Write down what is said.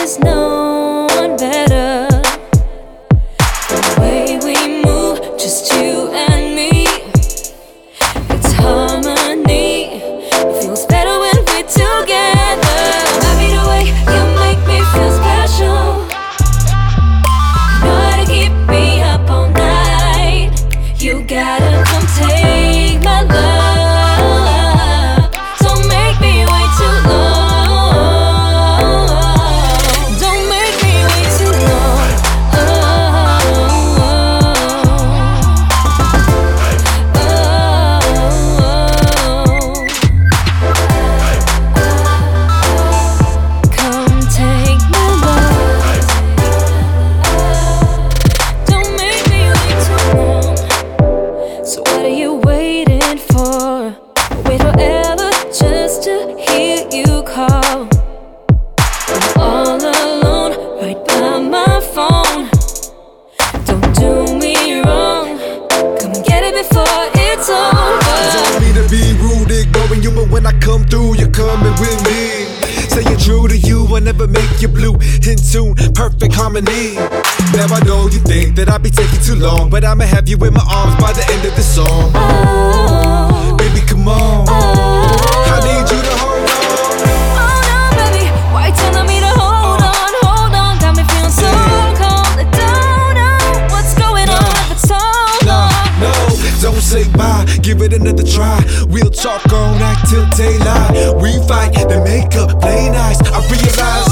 there's no call. I'm all alone, right by my phone. Don't do me wrong, come and get it before it's over. Don't mean to be rude, ignoring you, but when I come through, you're coming with me. Saying true to you, I never make you blue. In tune, perfect harmony. Now I know you think that I be taking too long, but I'ma have you in my arms by the end of the song. Oh, give it another try. We'll talk all night till daylight. We fight, then make up, play nice. I realize.